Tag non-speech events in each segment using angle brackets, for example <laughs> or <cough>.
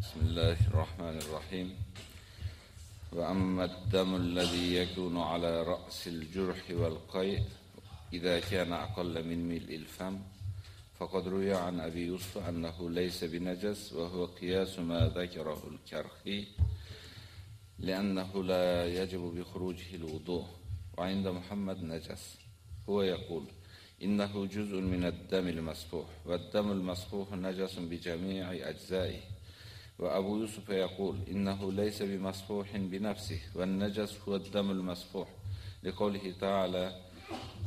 بسم الله الرحمن الرحيم. وأما الدم الذي يكون على رأس الجرح والقيء إذا كان أقل من ملء الفم فقد روي عن أبي يوسف أنه ليس بنجس وهو قياس ما ذكره الكرخي لأنه لا يجب بخروجه الوضوء وعند محمد نجس. هو يقول إنه جزء من الدم المسفوح والدم المسفوح نجس بجميع أجزائه. وأبو يوسف يقول إنه ليس بمسفوح بنفسه والنجس هو الدم المسفوح لقوله تعالى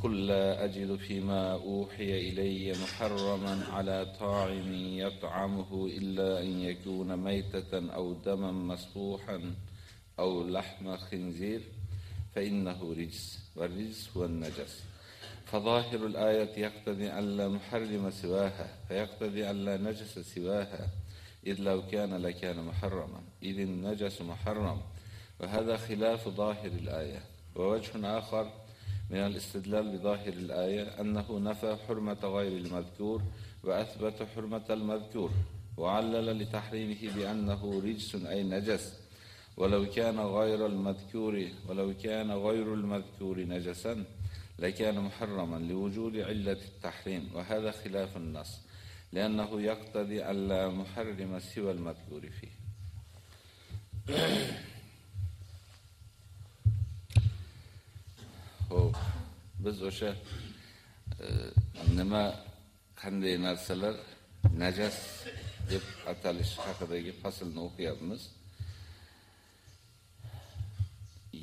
قل لا أجد فيما أوحي إلي محرما على طاعم يطعمه إلا أن يكون ميتة أو دما مسفوحا أو لحم خنزير فإنه رجس والرجس هو النجس. فظاهر الآية يقتضي أن لا محرم سواها فيقتضي أن لا نجس سواها. إذ لو كان لكان محرما إذ النجس محرم. وهذا خلاف ظاهر الآية. ووجه آخر من الاستدلال بظاهر الآية أنه نفى حرمة غير المذكور وأثبت حرمة المذكور وعلل لتحريمه بأنه رجس أي نجس. ولو كان غير المذكور ولو كان غير المذكور نجسا لكان محرما لوجود علة التحريم. وهذا خلاف النص. لأنه يقتضي أن لا محرم سوى المذكور فيه Xo'p, biz o'sha nima qanday narsalar najas deb atalish haqidagi faslni o'qiyapmiz.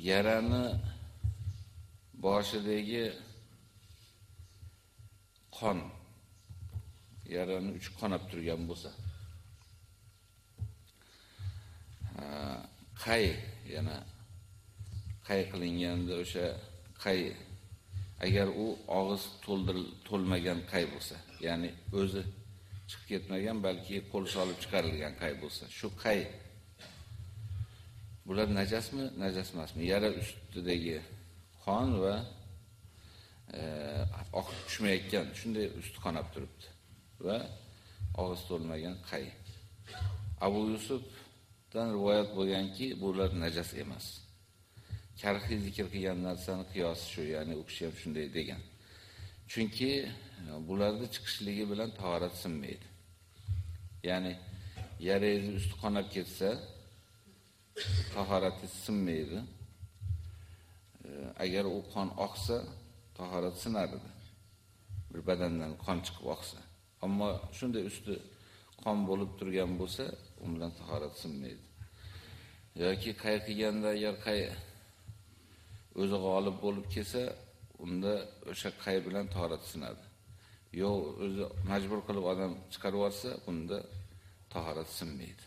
Yarani boshidagi qon yarani uch qonab turgan bo'lsa. Qay yana qay qilinganda o'sha qay agar u og'iz to'lmagan qay bo'lsa ya'ni o'zi chiqib ketmagan balki qo'l solib chiqarilgan qay bo'lsa shu qay? Bular najasmi najas emasmi yara ustidagi qon va e, oqib tushmayotgan shunday usti qonab turibdi. Va og'iz to'lmagan qay Abu Yusufdan rivoyat bo'lganki, bular najas emas. Karxi zikr qilgan narsani qiyosi shu, ya'ni u kishi ham shunday degan. Chunki e, bularda chiqishligi bilan tahorat sinmaydi. Ya'ni yarangiz usti qonab ketsa, tahorati sinmaydi. E, agar u qon oqsa, tahorat sinadi. Bir badandan qon chiqib oqsa. Ammo shunday usti qon bo'lib turgan bo'lsa, u bilan tahorat sinmaydi. yoki qayqiganda agar qay o'zi g'olib bo'lib kelsa, unda o'sha qay bilan tahorat sinadi. Yo'q, o'zi majbur qilib odam chiqarib olsa, unda tahorat sinmaydi.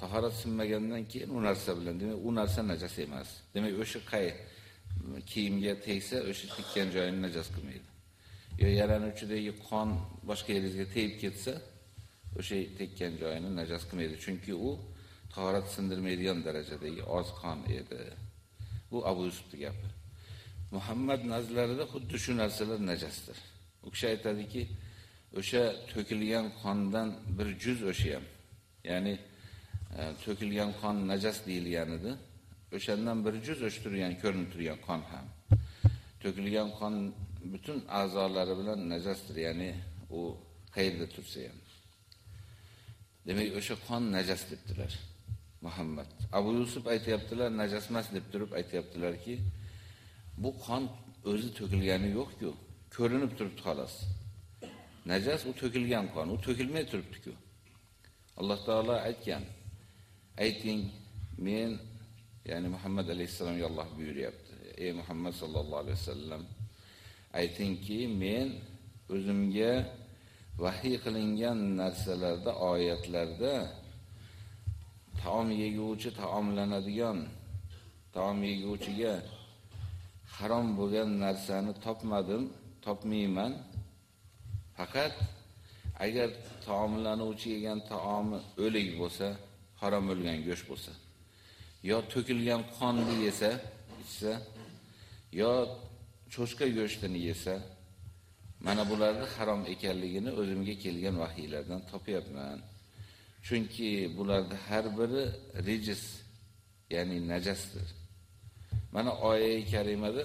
Tahorat sinmagandan keyin u narsa bilan, demak, u narsa najas emas. Demak, o'sha qay kiyimga tegsa, o'sha tekkan joyini najas qilmaydi. Yo yarani qon boshqa yeringizga tegib ketsa, o'sha tekkan joyini najas qilmaydi, chunki u tahorat sindirmaydigan darajadagi oz qon edi. Bu Abu Yusufning gapi. Muhammad nazarlarida xuddi shu narsalar najasdir. U kishi aytadiki, o'sha to'kilgan qondan bir juz o'sha ham. Ya'ni e, to'kilgan qon najas deyilgan edi. O'shandan bir juz o'sha turgan, ko'rinib turgan qon ham. To'kilgan qon butun a'zolari bilan najasdir, ya'ni u qayerda tursa ham. Demak, o'sha qon najas debdilar. Muhammad. Abu Yusuf aytayaptilar, najas emas deb turib aytayaptilarki, bu qon o'zi to'kilgani yo'q-ku, ko'rinib turibdi xolos. Najas u to'kilgan qon, u to'kilmay turibdi-ku. Alloh taolo aytgan, ayting, men ya'ni Muhammad alayhisalomga Alloh buyuryapti. Ey Muhammad sallallohu alayhi vasallam, aytingki, men o'zimga vahiy qilingan narsalarda, oyatlarda taom yeguvchi taomlanadigan taom yeguvchiga harom bo'lgan narsani topmadim, topmayman. Faqat agar taomlanuvchi yegan taomi o'lik bo'lsa, harom bo'lgan go'sht bo'lsa, yo to'kilgan qonni yesa, ichsa, yo cho'chqa go'shtini yesa, mana bularning harom ekanligini o'zimga kelgan vahiylardan topyapman. Chunki bularda har biri rijis, ya'ni najasdir. Mana oyat karimada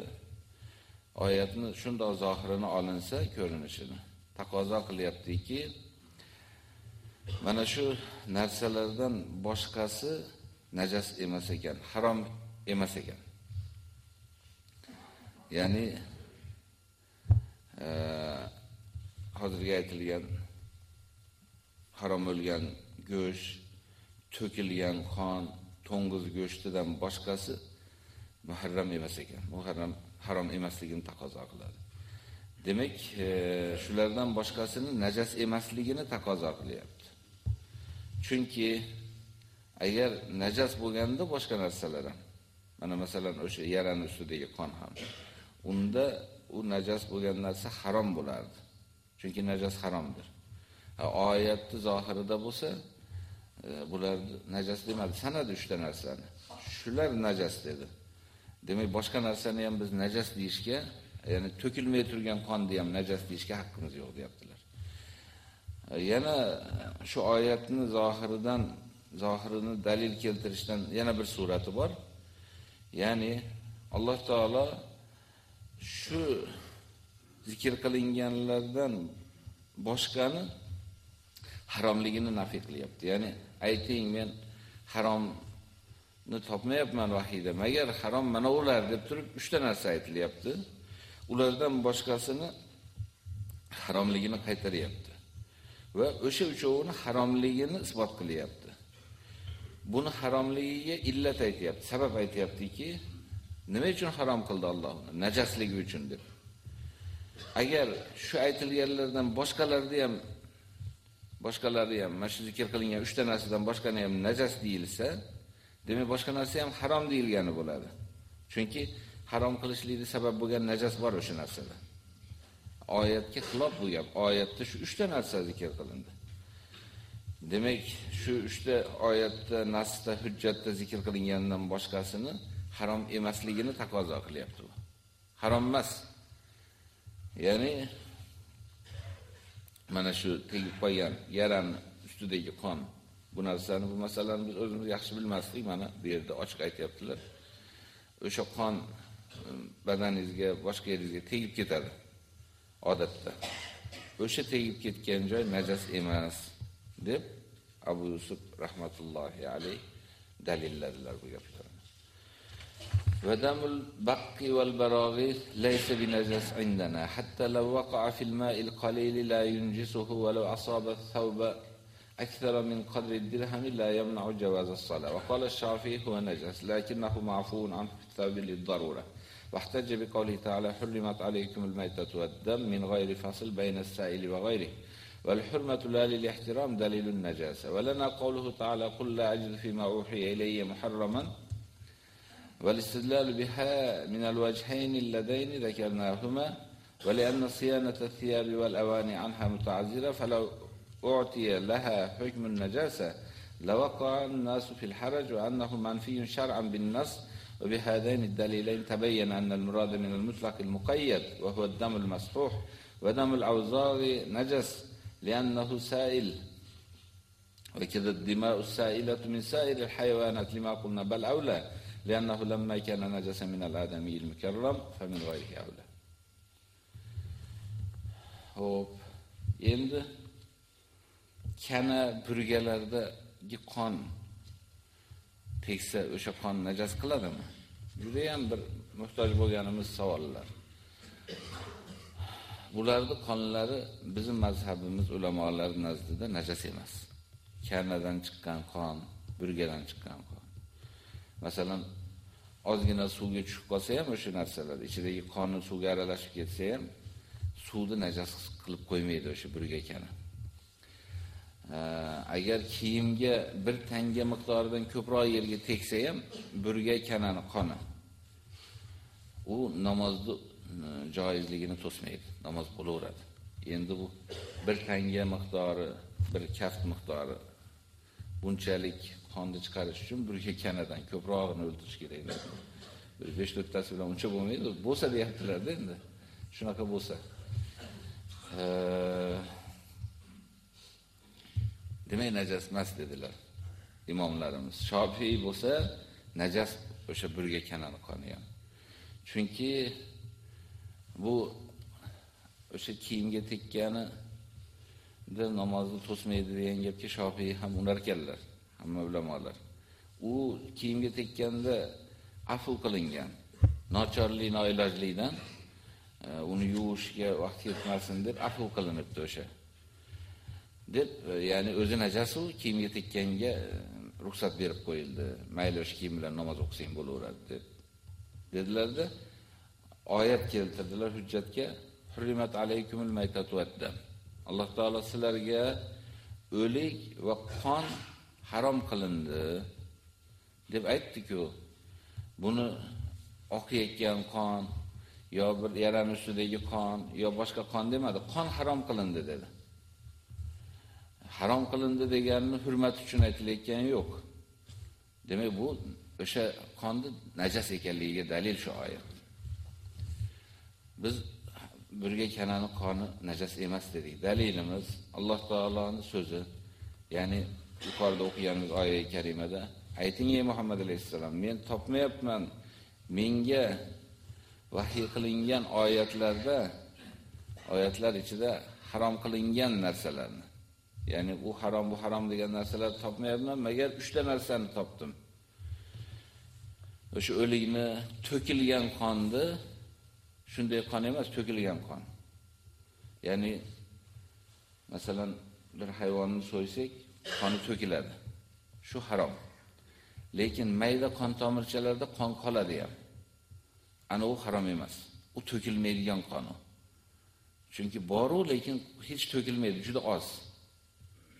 oyatni shundoq zohirini olinsa, ko'rinishini taqozo qilyaptiki, mana shu narsalardan boshqasi najas emas ekan, harom emas ekan. Ya'ni e, hozirga aytilgan harom bo'lgan go'sht, to'kilgan qon, to'ng'iz go'shtidan boshqasi muharram emas ekan. Muharram harom emasligini taqozo qiladi. Demak, e, shulardan boshqasini najas emasligini taqozo qilyapti. Chunki agar najas bo'lganda boshqa narsalar ham, mana masalan o'sha yaraning ustidagi qon ham, unda u najas bo'lgan narsa harom bo'lardi. Chunki najas haromdir. Oyatni zohirida bo'lsa, e, bular najas demadi, sanadi 3 ta narsani. Shular najas dedi. Demak, boshqa narsani ham biz najas deyishga, ya'ni to'kilmay turgan qonni ham najas deyishga haqqimiz yo'q deyaptilar. E, yana shu oyatni zohiridan zohirini dalil keltirishdan yana bir surati bor. Ya'ni Alloh taolo shu zikr qilinganlardan boshqani haromligini nafiy qilyapti. Ya'ni ayting men haromni topmayapman vahida, magar harom mana ular deb turib 3 ta narsa aytilyapti. Ulardan boshqasini haromligini qaytaryapti. Va o'sha uchovini haromligini isbot qilyapti. Buni haromligiga illat aytayapti, sabab aytayaptiki, nima uchun harom qildi Alloh uni? Najasligi uchun deb. Agar shu aytilganlardan boshqalarni ham boshqalari ham mana shu zikr qilingan 3 ta narsadan boshqani ham najas deyilsa, demak boshqa narsa ham harom deyilgani bo'ladi. Chunki harom qilishlikning sabab bo'lgan najas bor o'sha narsada. Oyatga xilof bu gap. Oyatda shu 3 ta narsa zikr qilindi. Demak, shu 3 ta oyatda, nasda, hujjatda zikr qilingandan boshqasini harom emasligini taqozo qilyapti bu. Harom emas. Ya'ni mana shu tegib qo'ygan yaran ustidagi qon bu narsani bu masalani biz o'zimiz yaxshi bilmasdik, mana bu yerda ochiq aytyaptilar. O'sha qon badaningizga, boshqa yeringizga tegib ketadi odatda. O'sha tegib ketgan joy najas emas deb Abu Yusuf rahmatullohi alayh dalilladilar bu gaplarni. ودم البق والبراغيث ليس بنجس عندنا. حتى لو وقع في الماء القليل لا ينجسه ولو أصاب الثوب أكثر من قدر الدرهم لا يمنع جواز الصلاة. وقال الشافعي هو نجس لكنه معفو عنه في الثوب للضرورة. واحتج بقوله تعالى حرمت عليكم الميتة والدم من غير فصل بين السائل وغيره والحرمة لا للاحترام دليل النجاسة. ولنا قوله تعالى قل لا أجد فيما أوحي إلي محرما والاستدلال بها من الوجهين اللذين ذكرناهما ولأن صيانة الثياب والأواني عنها متعذرة فلو أعطي لها حكم النجاسة لوقع الناس في الحرج وأنه منفي شرعا بالنص. وبهذين الدليلين تبين أن المراد من المطلق المقيد وهو الدم المسفوح ودم الأوزار نجس لأنه سائل. وكذا الدماء السائلة من سائر الحيوانات لما قلنا بل أولى. لأنه لما كان نجسا من الآدمي المكرم فمن غيره أولى Hop. Endi kana burgalardagi qon teksa o'sha qon najas qiladimi? Juda ham bir muhtoj bo'lganimiz savollar. Bularning qonlari bizning mazhabimiz ulamolar nazdida najas emas. Kanadan chiqqan qon, burgadan chiqqan qon. Masalan, ozgina suvga tushib qolsa ham o'sha narsalar ichidagi qonni suvga aralashib ketsa ham suvni najas qilib qo'ymaydi o'sha burgakani. Agar kiyimga bir tanga miqdoridan ko'proq yerga tegsa ham burga kanani qoni u namozni e, joizligini to'smaydi, namoz bo'laveradi. Endi bu bir tanga miqdori, bir kaft miqdori bunchalik qonni chiqarish uchun bir kanadan ko'prog'ini o'ldirish kerak. Bir 5-4 tasi bilan uncha bo'lmaydi. Bo'lsa deyaptilar-da endi. Shunaqa bo'lsa. demak najas emas dedilar imomlarimiz. Shofiy bo'lsa najas o'sha birga kanani qoni ham. Chunki bu o'sha kiyimga tekkani de namozni to'smaydi degan gapga Shofiy ham unar ekanlar, hamma ulamolar. U kiyimga tekkanda afu qilingan. Nochorlik, noilojlikdan e, uni yuvishga vaqt yetmasin deb afu qilinibdi o'sha. deb e, ya'ni o'zi najas u kiyimga tekkanga e, ruxsat berib qo'yildi. Mayli o'sha kiyim bilan namoz o'qisang bo'laveradi deb dedilarda oyat keltirdilar hujjatga hurrimat alaykumul maytatu vaddam. Alloh taolo sizlarga o'lik va qon harom qilindi deb aytdi-ku. Buni oqayotgan qon yo bir yaran ustidagi qon yo boshqa qon demadi, qon harom qilindi dedi. harom qilindi deganini hurmat uchun aytilayotgani yo'q. Demak, bu o'sha qonni najas ekanligiga dalil shu oyat. Biz birga kanani qoni najas emas dedik. Dalilimiz Alloh taoloning so'zi, ya'ni yuqorida o'qiganimiz oyat karimada ayting ey Muhammad alayhisalom, men topmayapman. Menga vahiy qilingan oyatlarda oyatlar ichida harom qilingan narsalarni Ya'ni u harom bu harom degan narsalarni topmayapman, magar 3 ta narsani topdim. O'sha o'likni to'kilgan qonni shunday qon emas, to'kilgan qon. Ya'ni masalan bir hayvonni so'ysak, qoni to'kiladi. Shu harom. Lekin mayda qon tomirchalarida qon qoladi ham. Ana u harom emas. U to'kilmaydigan qon. Chunki boru lekin hech to'kilmaydi, juda oz.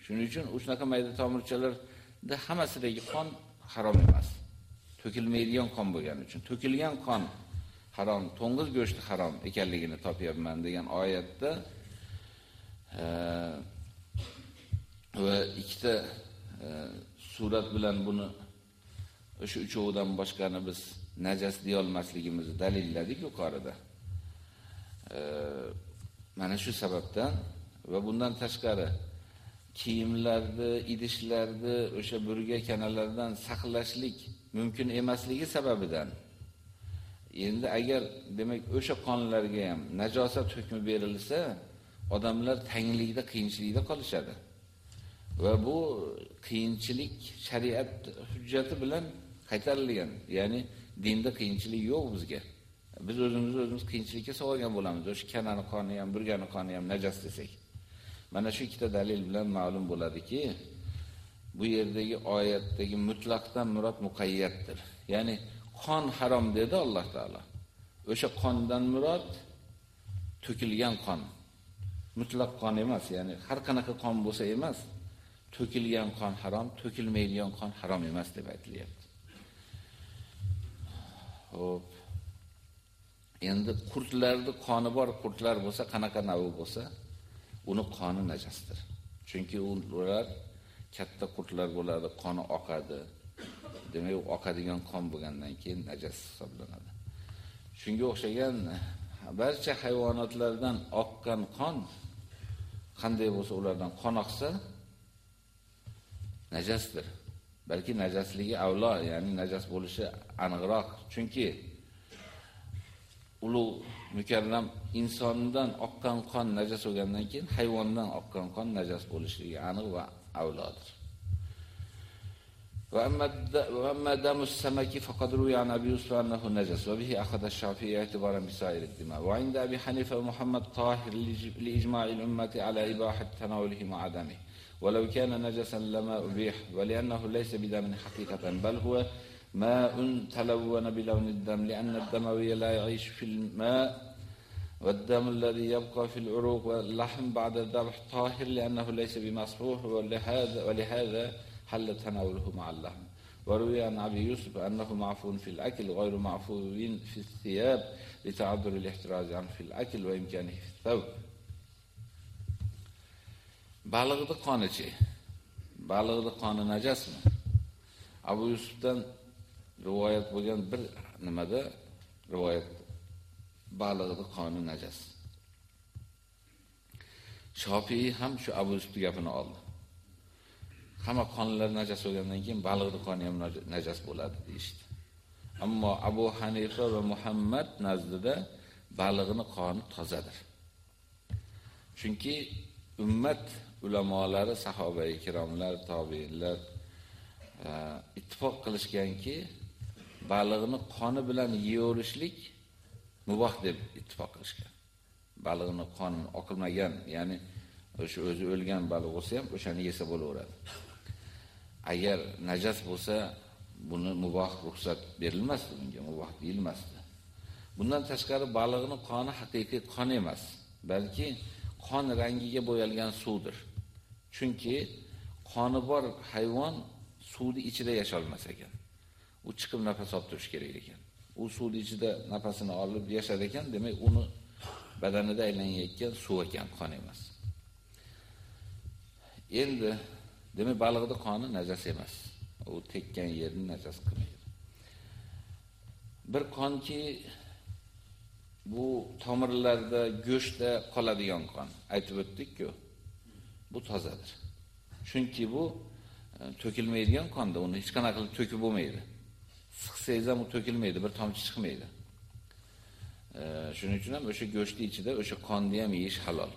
Shuning uchun o'shnaqa mayda tomirchalarda hammasidagi qon harom emas. To'kilmaydigan qon bo'lgani uchun to'kilgan qon harom, to'ng'iz go'shti harom ekanligini topyapman degan oyatda e, va ikkita e, surat bilan buni o'sha uchovidan boshqani biz najas deya olmasligimizni dalilladik yuqorida. E, mana shu sababdan va bundan tashqari kiyimlarni, idishlarni o'sha burga kanalardan saqlashlik mumkin emasligi sababidan endi agar demak o'sha qonlarga ham najosat hukmi berilsa, odamlar tanglikda, qiyinchilikda qolishadi. Va bu qiyinchilik shariat hujjati bilan qaytarilgan. Ya'ni dinda qiyinchilik yo'q bizga. Biz o'zimizni o'zimiz qiyinchilikka solgan bo'lamiz. O'sha kanani qoni ham, burgani qoni ham najas desak. Mana shu ikkita dalil bilan ma'lum bo'ladiki, bu yerdagi oyatdagi mutlaqdan murod muqayyatdir. Ya'ni qon harom dedi Alloh taolo. O'sha qondan murod to'kilgan qon. Mutlaq qon emas, ya'ni har qanaqa qon bo'lsa emas, to'kilgan qon harom, to'kilmaydigan qon harom emas deb aytilyapti. Xo'p. Endi qurtlarning qoni bor qurtlar bo'lsa, qanaqa navi bo'lsa, uni qoni najosdir. Chunki ular katta qurtlar bo'ladi, qoni oqadi. Demak, oqadigan qon bo'lgandan keyin najas hisoblanadi. Shunga o'xshagan barcha hayvonotlardan oqqan qon qanday bo'lsa ulardan qon oqsa najasdir. Balki najasligi avlo, ya'ni najas bo'lishi aniqroq. Chunki ulug' mukarram insondan oqqan qon najas bo'lgandan keyin hayvondan oqqan qon najas bo'lishligi aniq va avlodir. وأما دم السمك فقد روي عن أبي يوسف أنه نجس وبه أخذ الشافعي اعتبارا بسائر الدماء وعند أبي حنيفة ومحمد طاهر لإجماع الأمة على إباحة تناوله مع دمه ولو كان نجسا لما أبيح ولأنه ليس بدم حقيقة بل هو ماء تلون بلون الدم لأن الدموي لا يعيش في الماء والدم الذي يبقى في العروق واللحم بعد الذبح طاهر لأنه ليس بمصفوح ولهذا, ولهذا حل تناوله مع اللحم. وروي عن أبي يوسف أنه معفو في الأكل غير معفو في الثياب لتعذر الاحتراز عنه في الأكل وإمكانه في الثوب. Balig'ni qonichi balig'ni qoni najasmi abu yusufdan rivoyat bo'lgan bir nimada rivoyat balig'ni qoni najas. Shofiy ham shu Abu Yusuf gapini oldi. hamma qonlar najas bo'lgandan keyin baliqni qoni ham najas bo'ladi deyishdi. Ammo Abu Hanifa va Muhammad nazdida baliqni qoni tozadir. Chunki ummat ulamolari, sahoba ikromlar, tobiinlar e, ittifoq qilishganki, baliqni qoni bilan yeyorishlik muboh deb ittifoq qilishgan. Baliqni qoni oqilmagan, ya'ni o'sha o'zi o'lgan baliq bo'lsa ham o'shani yesa bo'laveradi. Agar najas bo'lsa, buni muboh ruxsat berilmasdi unga, muboh deyilmasdi. Bundan tashqari baliqning qoni haqiqiy qon emas, balki qon rangiga bo'yalgan suvdir. Chunki qoni bor hayvon suvni ichida yasha olmas ekan. U chiqib nafas olib turish kerak ekan. U suvni ichida nafasini olib yashar ekan, demak uni badanida aylanayotgan suv ekan, qon emas. Endi demak baliqning qoni najas emas. U tekkan yerni najas qilmaydi. Bir qonki bu tomirlarda, go'shtda qoladigan qon. Aytib o'tdik-ku. Bu tozadir. Chunki bu e, to'kilmaydigan qonda, uni hech qanaqa qilib to'kib bo'lmaydi. Siqsangiz ham u to'kilmaydi, bir tomchi chiqmaydi. E, shuning uchun ham o'sha go'shtning ichida o'sha qonni ham yeyish halol.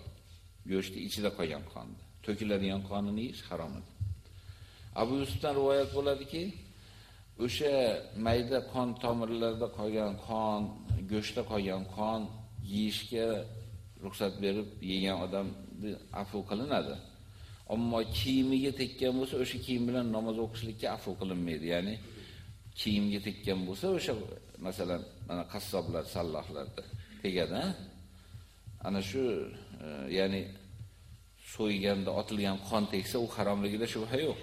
Go'shtning ichida qolgan qonni. To'kiladigan qonini yeyish harom. Abu Yusufdan rivoyat bo'ladiki, o'sha mayda qon tomirlarida qolgan qon, go'shtda qolgan qon yeyishga ruxsat berib yegan odamni afv qilinadi. Ammo kiyimiga tekkan bo'lsa, o'sha kiyim bilan namoz o'qishlikka afv qilinmaydi. Ya'ni kiyimga tekkan bo'lsa, o'sha masalan, mana qassoblar, sallohlarda tegadi. Ana shu e, ya'ni so'yganda otilgan qon teksa, u haromligida shubha yo'q.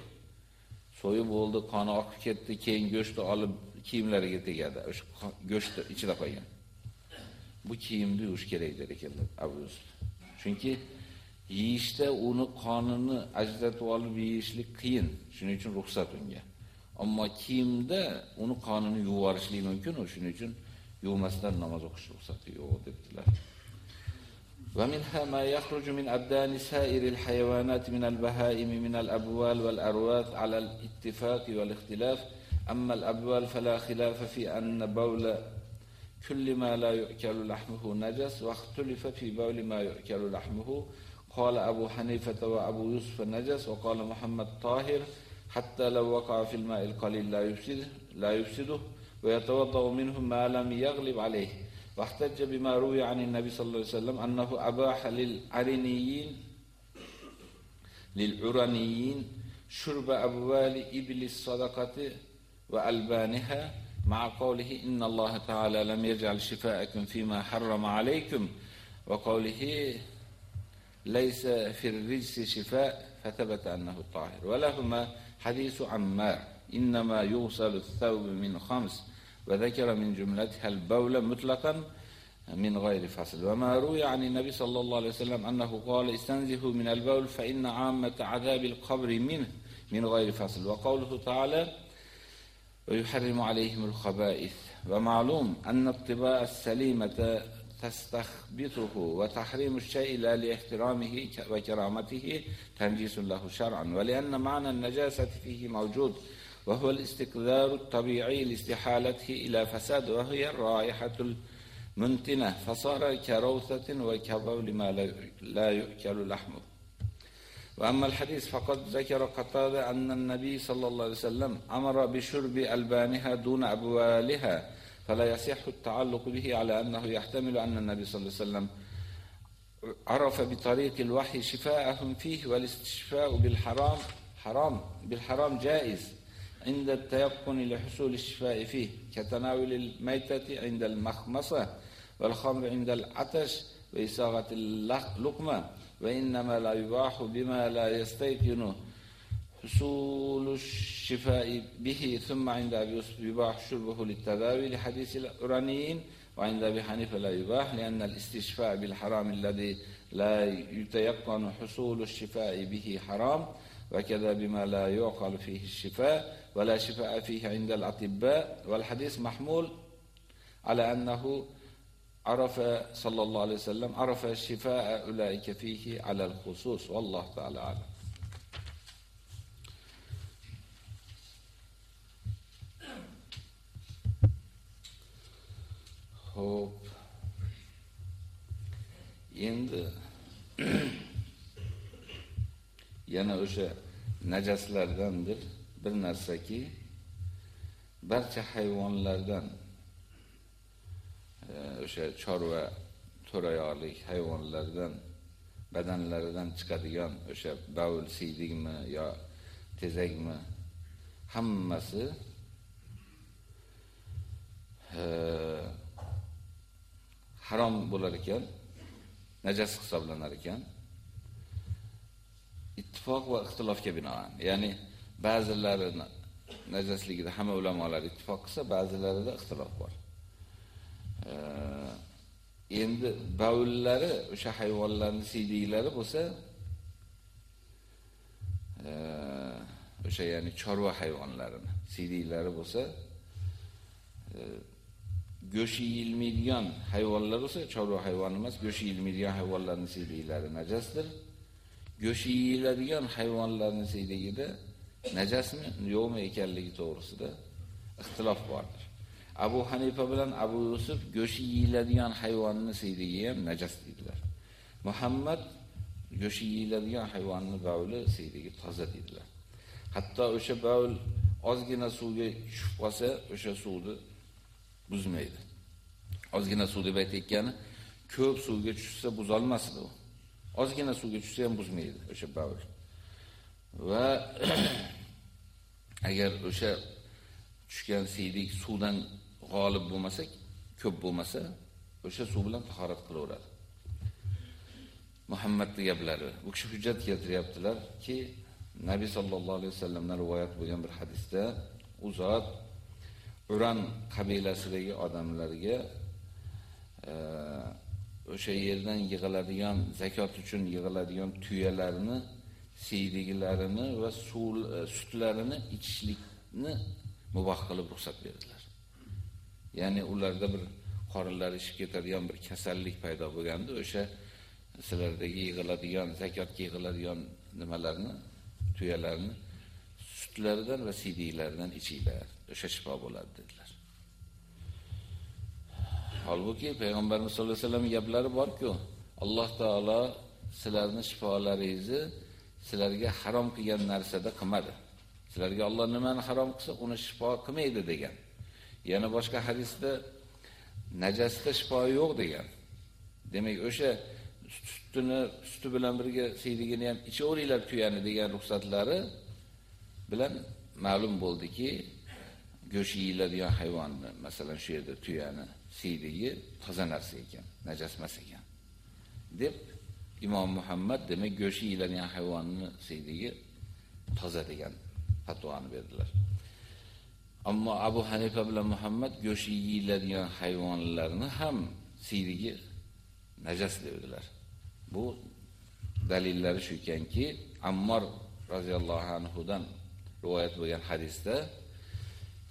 so'yib bo'ldi, qoni oqib ketdi, keyin go'shtni olib kiyimlariga tegadi. O'sha go'shtni ichida qolgan. Bu kiyimni yuvish kerak der ekanlar Abu Yusuf. Chunki yeyishda uni qonini ajratib olib yeyishlik qiyin. Shuning uchun ruxsat unga. Ammo kiyimda uni qonini yuvorishlik mumkin, shuning uchun yuvmasdan namoz o'qish ruxsati yo'q debdilar. ومنها ما يخرج من أبدان سائر الحيوانات من البهائم من الأبوال والأرواث على الاتفاق والاختلاف أما الأبوال فلا خلاف في أن بول كل ما لا يؤكل لحمه نجس واختلف في بول ما يؤكل لحمه قال أبو حنيفة وأبو يوسف نجس وقال محمد طاهر حتى لو وقع في الماء القليل لا يفسده, لا يفسده ويتوضأ منه ما لم يغلب عليه. واحتج بما روي عن النبي صلى الله عليه وسلم أنه أباح للعرنيين للعرنيين شرب أبوال إبل الصدقة وألبانها مع قوله إن الله تعالى لم يجعل شفاءكم فيما حرم عليكم وقوله ليس في الرجس شفاء فثبت أنه طاهر. ولهما حديث عمار إنما يغسل الثوب من خمس وذكر من جملتها البول مطلقا من غير فصل. وما روي عن النبي صلى الله عليه وسلم أنه قال استنزهوا من البول فإن عامة عذاب القبر منه من غير فصل. وقوله تعالى ويحرم عليهم الخبائث. ومعلوم أن الطباع السليمة تستخبطه وتحريم الشيء لا لاحترامه وكرامته تنجيس له شرعا ولأن معنى النجاسة فيه موجود وهو الاستقدار الطبيعي لاستحالته إلى فساد وهي الرائحة المنتنة فصار كروثة وكبول ما لا يؤكل لحمه. وأما الحديث فقد ذكر قتادة أن النبي صلى الله عليه وسلم أمر بشرب ألبانها دون أبوالها فلا يصح التعلق به على أنه يحتمل أن النبي صلى الله عليه وسلم عرف بطريق الوحي شفاءهم فيه والاستشفاء بالحرام حرام بالحرام جائز عند التيقن لحصول الشفاء فيه كتناول الميتة عند المخمصة والخمر عند العطش وإساغة اللقمة وإنما لا يباح بما لا يستيقن حصول الشفاء به ثم عند أبي يوسف يباح شربه للتداوي لحديث الأورانيين وعند أبي حنيفة لا يباح لأن الاستشفاء بالحرام الذي لا يتيقن حصول الشفاء به حرام وكذا بما لا يعقل فيه الشفاء ولا شفاء فيه عند الأطباء. والحديث محمول على أنه عرف صلى الله عليه وسلم عرف شفاء أولئك فيه على الخصوص والله تعالى أعلم. Hop. Endi <clears throat> yana o'sha najaslardandir bir narsaki barcha hayvonlardan e, o'sha chorva to'rayoqlik hayvonlardan badanlaridan chiqadigan o'sha bavul siydikmi yo tezakmi hammasi e, harom bo'lar ekan, najas hisoblanar ekan. ittifoq va ixtilofga binoan. Ya'ni ba'zilari najasligida hamma ulamolar ittifoq qilsa, ba'zilarida ixtilof bor. Endi bavullari o'sha hayvonlarning siydiklari bo'lsa, o'sha ya'ni chorva hayvonlarini siydiklari bo'lsa, go'shi yeyilmaydigan hayvonlar bo'lsa, chorva hayvon emas, go'shi yeyilmaydigan hayvonlarning siydiklari najasdir. go'shi yeyiladigan hayvonlarning siyligida najasmi, yo'qmi ekanligi to'g'risida ixtilof bordir. Abu Hanifa bilan Abu Yusuf go'shi yeyiladigan hayvonning siyligi ham najas dedilar. Muhammad go'shi yeyiladigan hayvonning bavli siyligi toza dedilar. Hatto o'sha bavl ozgina suvga tushib qolsa, o'sha suvni buzmaydi. Ozgina suv deb aytayotgani, ko'p suvga tushsa buzolmasdi u. ozgina suvga tushsa ham buzmaydi o'sha bavr. Va <clears throat> agar o'sha tushgan siydik suvdan g'olib bo'lmasa, ko'p bo'lmasa, o'sha suv bilan tahorat qilaveradi. Muhammadning gaplari. Bu kishi hujjat keltiryaptilar ki Nabi sallallohu alayhi vasallamdan rivoyat bo'lgan bir hadisda u zot Uran qabilasidagi odamlarga e, o'sha yerdan yig'iladigan zakot uchun yig'iladigan tuyalarni, siydigilarini va suv e, sutlarini ichishlikni muboh qilib ruxsat berdilar. Ya'ni ularda bir qorinlari ishib ketadigan bir kasallik paydo bo'lganda o'sha sizlardagi yig'iladigan, zakotga yig'iladigan nimalarni, tuyalarni sutlaridan va siydiklaridan ichinglar. O'sha shifo bo'ladi dedilar. Holbuki payg'ambarimiz sollallohu alayhi vasallam gaplari bor-ku, Alloh taolo sizlarning shifolaringizni sizlarga harom qilgan narsada qilmadi. Sizlarga Alloh nimani harom qilsa, uni shifo qilmaydi degan. Yana boshqa hadisda najasda shifo yo'q degan. Demak, o'sha sutini suti bilan birga siydigini ham ichaveringlar tuyani degan ruxsatlari bilan ma'lum bo'ldiki, go'sh yeyiladigan hayvonni, masalan, shu yerda tuyani siydigi toza narsa ekan, najas emas ekan. deb Imom Muhammad demak go'sh yeyiladigan hayvonni siydigi toza degan fatvoni berdilar. Ammo Abu Hanifa bilan Muhammad go'sh yeyiladigan hayvonlarni ham siydigi najas dedilar. Bu dalillari shu ekanki, Ammor roziyallohu anhu dan rivoyat bo'lgan hadisda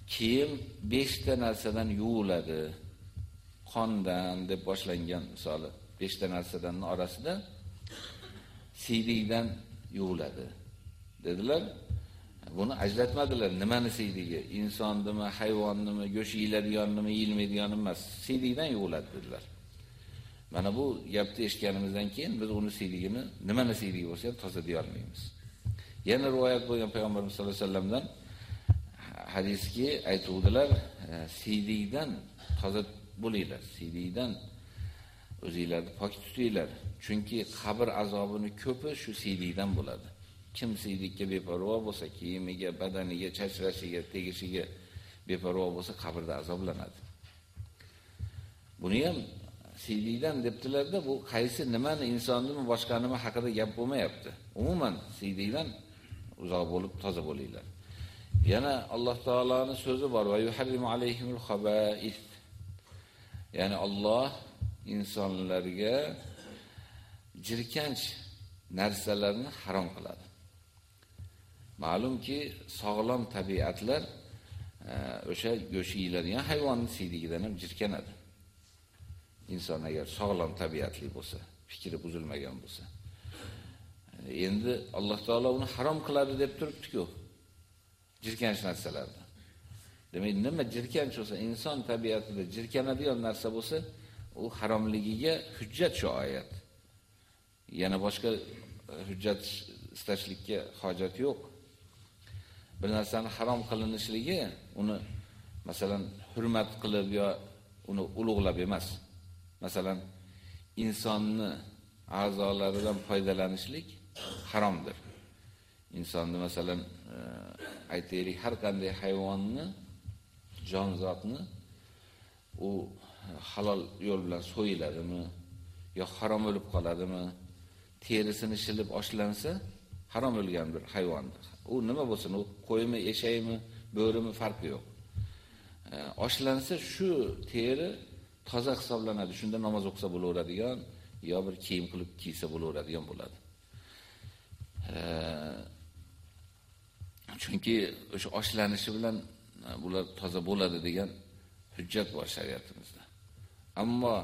kiyim 5 ta narsadan yuviladi. qondan deb boshlangan misoli 5 ta narsadan orasida siydikdan yuviladi dedilar. Buni ajratmadilar. Nimani siydigi? Insonnimi, hayvonnimi, go'sht yeyiladiganmi, yeyilmaydiganmi emas. Siydikdan yuviladi dedilar. Mana bu gapni eshitganimizdan keyin biz uni siydigini, nimani siydigi bo'lsa ham toza deya olmaymiz. Yana rivoyat bo'lgan payg'ambarimiz sollallohu alayhi vasallamdan hadiski aytuvdilar, e, siydikdan toza bo'linglar. Siydidan o'zingizlarni pok tutinglar. Chunki qabr azobini ko'pi shu siydidan bo'ladi. Kim siydikka beparvo bo'lsa, kiyimiga, badaniga, chachrashiga, tegishiga beparvo bo'lsa, qabrda azoblanadi. Buni ham siydidan debdilarda bu qaysi nimani insonnimi boshqanimi haqida gap bo'lmayapti. Umuman siydidan uzoq bo'lib toza bo'linglar. Yana Alloh taolaning so'zi bor va yuharrimu alayhimul khaba'is Ya'ni Alloh insonlarga jirkanch narsalarni harom qiladi. Ma'lumki, sog'lom tabiatlar eh, o'sha go'sht yeyiladigan hayvonning siydigidan ham jirkanadi. Inson agar sog'lom tabiatli bo'lsa, fikri buzilmagan bo'lsa. Endi Alloh taolo uni harom qiladi deb turibdi-ku. Jirkanch narsalarda. Demak, nima jirkanch bo'lsa, inson tabiatida jirkanadigan narsa bo'lsa, u haromligiga hujjat shu oyat. Yana boshqa e, hujjat istashlikka hojat yo'q. Bir narsani harom qilinishligi uni masalan hurmat qilib yo uni ulug'lab emas. Masalan, insonni a'zolaridan foydalanishlik haromdir. Insonni masalan aytaylik har qanday hayvonni jonzotni u e, halol yo'l bilan so'yiladimi yo harom o'lib qoladimi, terisini shilib oshlansa harom o'lgan bir hayvondir. U nima bo'lsin, u qo'ymi, eshakmi, bo'rimi farqi yo'q. Oshlansa shu teri toza hisoblanadi. Shunda namoz o'qisa bo'laveradigan yo bir kiyim qilib kiysa bo'laveradigan bo'ladi. Chunki o'sha oshlanishi bilan bular toza bo'ladi degan hujjat bor shariatimizda. Ammo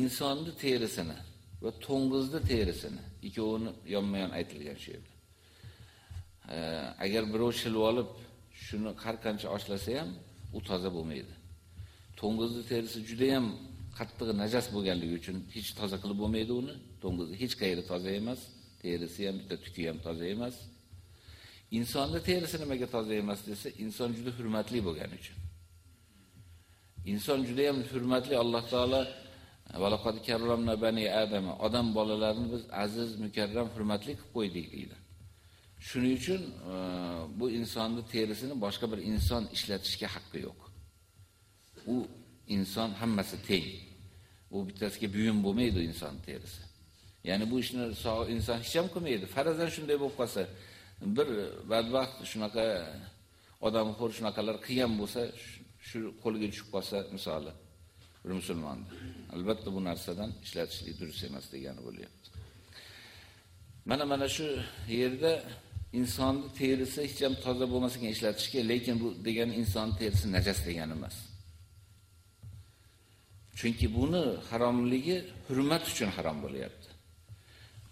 insonni terisini va to'ng'izni terisini ikkovini yonma-yon aytilgan shu yerda. agar birov shilib olib shuni har qancha oshlasa ham u toza bo'lmaydi. To'ng'izni terisi juda ham qattiq najas bo'lganligi uchun hech toza qilib bo'lmaydi uni. To'ng'iz hech qayeri toza emas, terisi ham bitta tuki ham toza emas. Insonni terisi nimaga toza emas desa, inson juda hurmatli bo'lgani uchun. Inson juda ham hurmatli Alloh taolo valaqad karramna bani adam odam bolalarini biz aziz, mukarram, hurmatli qilib qo'ydik deydi. Shuning uchun e, bu insonni terisini boshqa bir inson ishlatishga haqqi yo'q. U inson hammasi teng. U bittasiga buyum bo'lmaydi inson terisi. Ya'ni bu ishni inson hech ham qilmaydi. Farazan shunday bo'lib qolsa, bir badbaxt shunaqa odamxo'r shunaqalar qilgan bo'lsa, shu qo'lga tushib qolsa, misoli bir musulmonni. Albatta bu narsadan ishlatishlik durust emas degani bo'lyapti. Mana mana shu yerda insonni terisi hech ham toza bo'lmasa ham ishlatishga, lekin bu degani inson terisi najas degani emas. Chunki buni haromligi hurmat uchun harom bo'lyapti.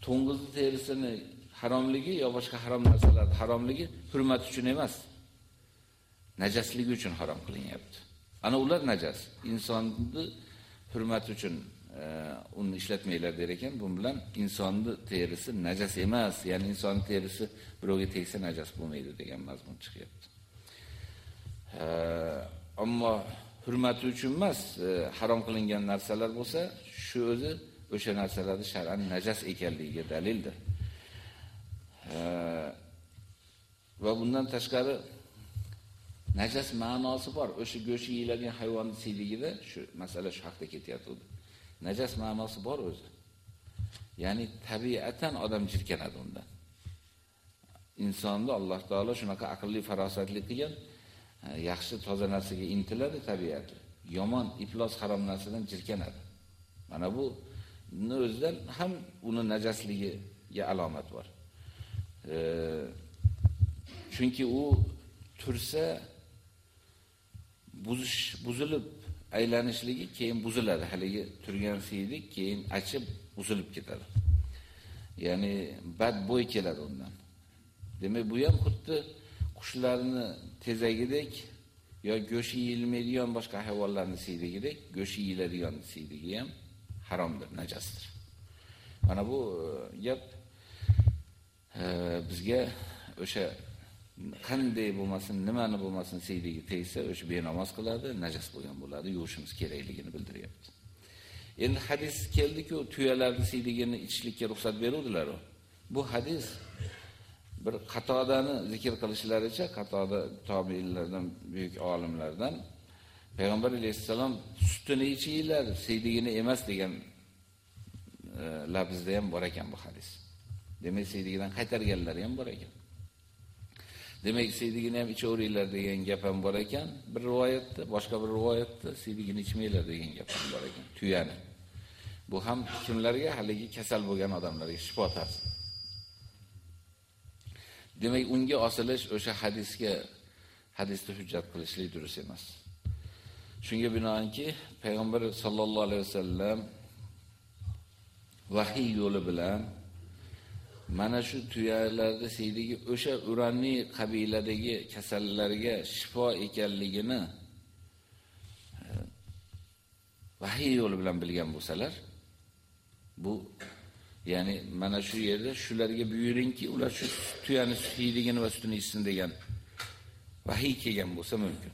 To'ng'iz terisini haromligi yo boshqa harom narsalar haromligi hurmat uchun emas. Najasligi uchun harom qilinyapti. Ana ular najas. Insonni hurmat uchun e, uni ishlatmanglar der ekan, bu bilan insonni terisi najas emas, ya'ni inson terisi birovga tegsa najas bo'lmaydi degan mazmun chiqyapti. E, ammo hurmati uchun emas, e, harom qilingan narsalar bo'lsa, shu o'zi o'sha narsalarni shar'an najas ekanligiga dalildir. Va bundan tashqari najas ma'nosi bor. O'sha go'shi yeyiladigan hayvonning siyligida shu masala shu haqda ketyapti. Najas ma'nosi bor o'zi. Ya'ni tabiatan odam jirkanadi undan. Insonni Alloh taolo shunaqa aqlli, farosatli qilgan, e, yaxshi toza narsaga intiladi tabiati. Yomon, iflos, harom narsadan jirkanadi. Mana bu o'zidan ham uni najasligiga alomat bor. Chunki u tursa buzish buzilib aylanishligi keyin buziladi. Haligi turgan fiillik keyin achib buzilib ketadi. Ya'ni bad bo'y keladi undan. Demak, bu ham xuddi qushlarni tezagidek yo go'shi yeyilmaydigan boshqa hayvonlarni siydigidek, go'shi yeyiladigan siydigi ham haromdir, najasdir. Mana bu e, gap e, bizga o'sha qanday bo'lmasin, nimani bo'lmasin siydigi tegsa, o'sha benamoz qiladi, najas bo'lgan bo'ladi, yuvishimiz kerakligini bildiryapti. Endi hadis keldi-ku, tuyalarning siydigini ichishlikka ruxsat beruvdilar. Bu hadis bir Qatodani zikr qilishlaricha, Qatoda tobiinlardan, buyuk olimlardan Payg'ambar alayhisalom sutini ichinglar, seydigini emas degan e, labzda ham bor ekan bu hadis. Demak, siydigidan qaytarganlar ham bor ekan. Demak, siydigini ham ichaveringlar degan gap ham bor ekan. Bir rivoyatda, boshqa bir rivoyatda siydigini ichmanglar degan gap ham bor ekan. Tuyani. Bu ham kimlarga? Haligi kasal bo'lgan odamlarga shifo ta'sir. Demak, unga osilish o'sha hadisga hadisni hujjat qilishlik durust emas. Shunga binoanki, payg'ambar sollallohu alayhi vasallam vahiy yo'li bilan mana shu tuyalarda seydagi o'sha Uranni qabiladagi kasallarga shifo ekanligini e, vahiy yo'li bilan bilgan bo'lsalar, bu ya'ni mana shu yerda shularga buyuringki, ular shu tuyani suydigini va sutini ichsin degan vahiy kelgan bo'lsa mumkin.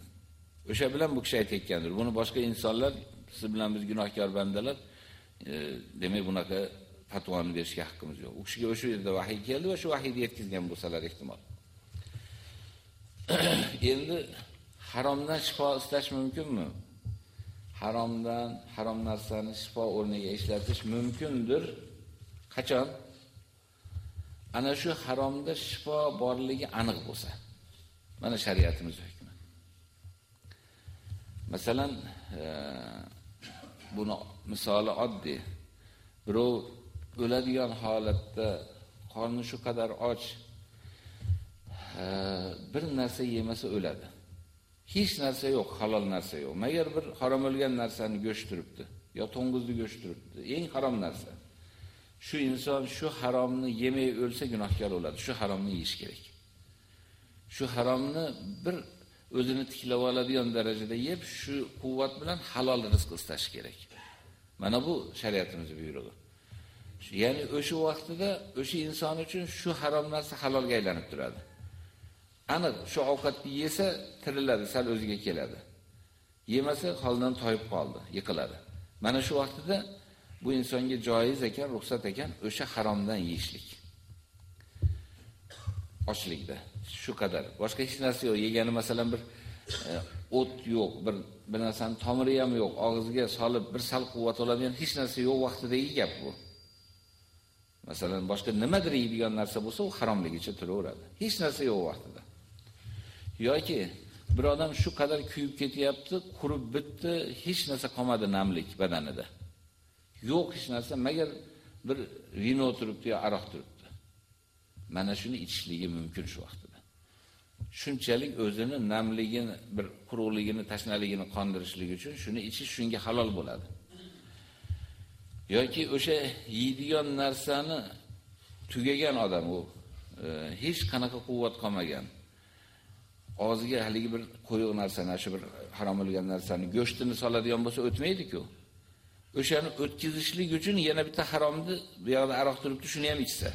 O'sha bilan bu kishi aytayotgandir. Buni boshqa insonlar, siz bilan biz gunohkor bandalar, e, demak bunaqa fatvoni berishga haqqimiz yo'q. U kishiga o'sha yerda vahiy keldi va shu vahiyni yetkazgan bo'lsalar ehtimol. <clears throat> Endi haromdan shifo istash mumkinmi? Haromdan, harom narsani shifo o'rniga ishlatish mumkindir. Qachon? Ana shu haromda shifo borligi aniq bo'lsa. Mana shariatimiz hukmi. Masalan, e, buni misoli oddiy. Birov o'ladigan holatda qorni shu qadar och bir narsa yemasa o'ladi. Hech narsa yo'q, halol narsa yo'q. Magar bir harom o'lgan narsani go'sht turibdi, yo to'ngizni go'sht turibdi. Eng harom narsa. Shu inson shu haromni yemay o'lsa gunohkor bo'ladi. Shu haromni yeyish kerak. Shu haromni bir o'zini tiklab oladigan darajada yeb, shu quvvat bilan halol rizq istash kerak. Mana bu shariatimizning buyrug'i. Ya'ni o'sha vaqtida o'sha inson uchun shu harom narsa halolga aylanib turadi. Aniq shu ovqatni yesa tiriladi, sal o'ziga keladi. Yemasa holdan toyib qoldi, yiqiladi. Mana shu vaqtida bu insonga joiz ekan, ruxsat ekan o'sha haromdan yeyishlik. Ochlikda shu qadar. Boshqa hech narsa yo'q. Yegani masalan bir e, o't yo'q, bir bir narsani tomiri ham yo'q, og'ziga solib bir sal quvvat oladigan hech narsa yo'q vaqtidagi gap bu. Masalan, boshqa nimadir yeydigan narsa bo'lsa, u haromligicha turaveradi. Hech narsa yo'q vaqtida. yoki bir odam shu qadar kuyib ketyapti, qurib bitdi, hech narsa qolmadi namlik badanida. Yo'q hech narsa, magar bir vino turibdi yo aroq turibdi. Mana shuni ichishligi mumkin shu vaqtida. Shunchalik o'zini namligini, bir quruqligini, tashnaligini qondirishligi uchun shuni ichish shunga halol bo'ladi. Yoki o'sha yeydigan narsani tugagan odam u e, hech qanaqa quvvat qolmagan. Og'ziga haligi bir qo'yiq narsani, shu bir harom bo'lgan narsani go'shtini soladigan bo'lsa o'tmaydi-ku. O'shani o'tkazishlik uchun yana bitta haromni, bu yoqda aroq turibdi, shuni ham ichsa.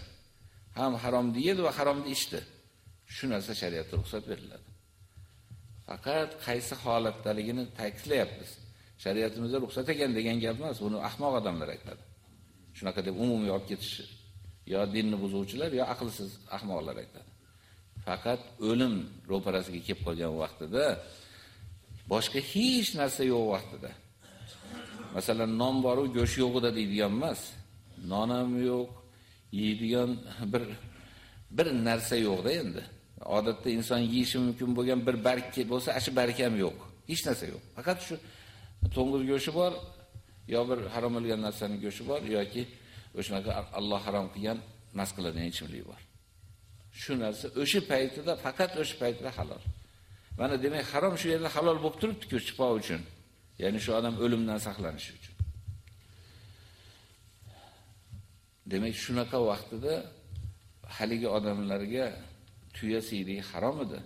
Ham haromni yedi va haromni ichdi. Shu narsa shariatda ruxsat beriladi. Faqat qaysi holatdaligini ta'kidlayapmiz. Shariatimizda ruxsat ekan degan gap emas, buni ahmoq odamlar aytadi. Shunaqa deb umumiy olib ketish yo dinni buzuvchilar yo aqlsiz ahmoqlar aytadi. Faqat o'lim ro'parasiga kelib qolgan vaqtida boshqa hech narsa yo'q vaqtida. Masalan, non bor u go'sht yo'q deydigan emas. Non ham yo'q, yeydigan <laughs> bir bir narsa yo'qda endi. Odatda inson yeyishi mumkin bo'lgan bir barg bo'lsa, ashi barg ham yo'q. Hech narsa yo'q. Faqat shu to'ng'iz go'shti bor, yo bir harom bo'lgan narsaning go'shti bor yoki o'shanaqa Alloh harom qilgan nas qiladigan ichimlik bor. Shu narsa o'sha paytida faqat o'sha paytda halol. Mana demak harom shu yerda halol bo'lib turibdi-ku shifo uchun. Ya'ni shu odam o'limdan saqlanish uchun. Demak, shunaqa vaqtida haligi odamlarga tuya siydik harom edi,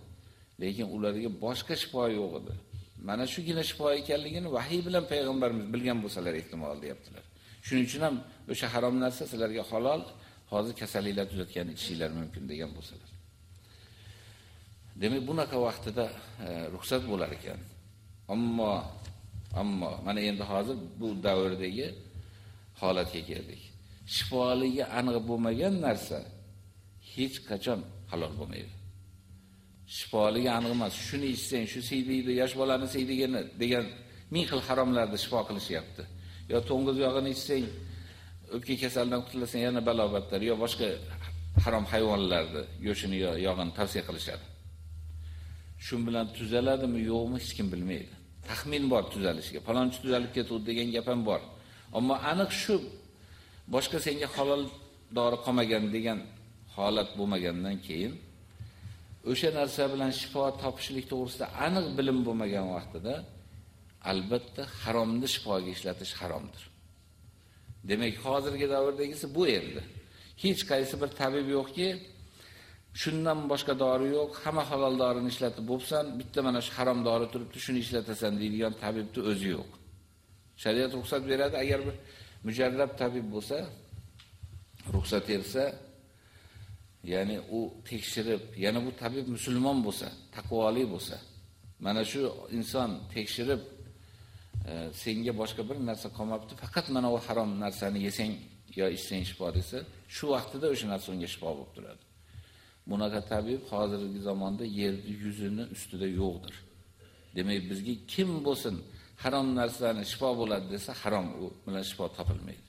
lekin ularga boshqa shifo yo'q edi. Mana shugina shifo ekanligini vahiy bilan payg'ambarimiz bilgan bo'lsalar ehtimol deyaptilar. Shuning uchun ham o'sha harom narsa sizlarga halol, hozir kasalliklar tuzatgan ishinglar mumkin degan bo'lsalar. Demak, bunaqa vaqtida e, ruxsat bo'lar ekan. Ammo ammo mana endi hozir bu davrdagi holatga keldik. Shifoligi aniq bo'lmagan narsa hech qachon halol bo'lmaydi. Shifoligi aniq emas. Shuni ichsang, shu siydiydi, yosh bolani siydigini degan ming xil haromlarni shifo qilishyapti. Yo to'ng'iz yog'ini ichsang, o'pka kasalidan qutulasan, yana balobatlar, yo boshqa harom hayvonlarni go'shini yo yog'ini tavsiya qilishadi. Shu bilan tuzaladimi, yo'qmi hech kim bilmaydi. Taxmin bor tuzalishiga. Falonchi tuzalib ketdi degan gap ham bor. Ammo aniq shu boshqa senga halol dori qolmagan degan holat bo'lmagandan keyin o'sha narsa bilan shifo topishlik to'g'risida aniq bilim bo'lmagan vaqtida albatta haromni shifoga ishlatish haromdir. Demak, hozirgi davrdagisi bu endi. hech qaysi bir tabib yo'qki, shundan boshqa dori yo'q, hamma halol dorini ishlatib bo'lsan, bitta mana shu harom dori turibdi, shuni ishlatasan deydigan tabibni o'zi yo'q. Shariat ruxsat beradi, agar bir mujarrab tabib bo'lsa, ruxsat bersa, ya'ni u tekshirib, yana bu tabib musulmon bo'lsa, taqvoli bo'lsa, mana shu inson tekshirib e, senga boshqa bir narsa qolmabdi, faqat mana u harom narsani yesang yo ichsang shifo desa, shu vaqtida o'sha narsa unga shifo bo'lib turadi. Bunaqa tabib hozirgi zamonda yer yuzini ustida yo'qdir. Demak, bizga kim bo'lsin harom narsani shifo bo'ladi desa, harom u bilan shifo topilmaydi.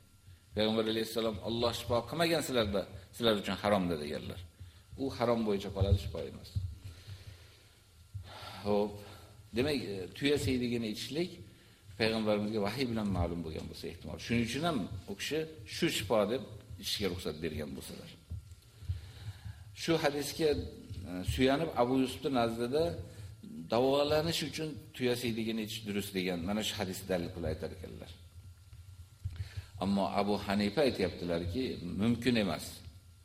Payg'ambar alayhisalom Alloh shifo qilmagan sizlarda, sizlar uchun harom deganlar. U harom bo'yicha qoladi, shifo emas. Xo'p. Demak, e, tuya seydigini ichishlik payg'ambarimizga vahiy bilan ma'lum bo'lgan bo'lsa ehtimol. Shuning uchun ham u kishi shu shifo deb ichishga ruxsat bergan bo'lsalar. Shu hadisga e, suyanib Abu Yusufni nazdida davolanish uchun tuya seydigini ichish durust degan mana shu hadis dalil qilib aytar ekanlar. Ammo Abu Hanifa aytayaptilarki, mumkin emas.